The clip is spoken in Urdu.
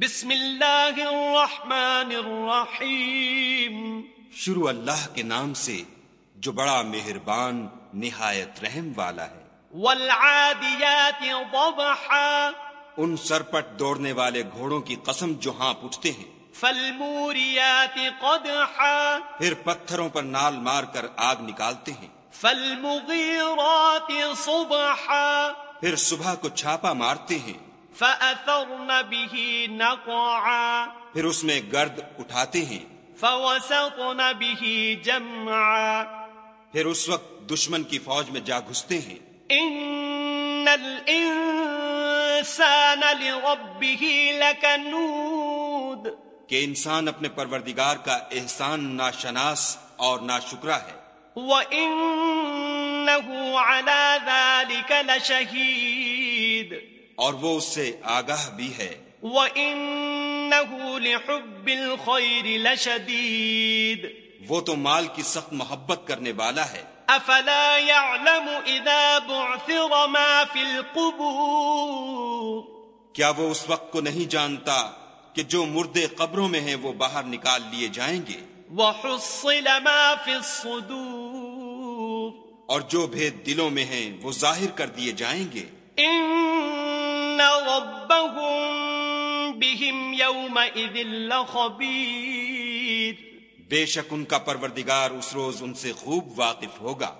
بسم اللہ الرحمن الرحیم۔ شروع اللہ کے نام سے جو بڑا مہربان نہایت رحم والا ہے۔ والعادیات ضبحا۔ ان سرپٹ دوڑنے والے گھوڑوں کی قسم جو ہانپ اٹھتے ہیں۔ فالموریات قدحا۔ پھر پتھروں پر نال مار کر آگ نکالتے ہیں۔ فالمغیرات صبحا۔ پھر صبح کو چھاپا مارتے ہیں۔ فأثرن به نقعا پھر اس میں گرد اٹھاتے ہیں۔ فوسطن به جمعا پھر اس وقت دشمن کی فوج میں جا گھستے ہیں۔ ان الانسان لربه لکنود کہ انسان اپنے پروردگار کا احسان ناشناس اور ناشکرا ہے۔ وَإِنَّهُ عَلَى ذَلِكَ لَشَهِيدٌ اور وہ اس سے آگاہ بھی ہے۔ وَإِنَّهُ لِحُبِّ الْخَيْرِ لَشَدِيدٌ۔ وہ تو مال کی سخت محبت کرنے والا ہے۔ أَفَلَا يَعْلَمُ إِذَا بُعْثِرَ مَا فِي الْقُبُورِ۔ کیا وہ اس وقت کو نہیں جانتا کہ جو مردے قبروں میں ہیں وہ باہر نکال لیے جائیں گے؟ وَحُصِّلَ مَا فِي الصُّدُورِ۔ اور جو بھید دلوں میں ہیں وہ ظاہر کر دیے جائیں گے۔ ان ربهم بهم يومئذ لخبير بے شک ان کا پروردگار اس روز ان سے خوب واقف ہوگا۔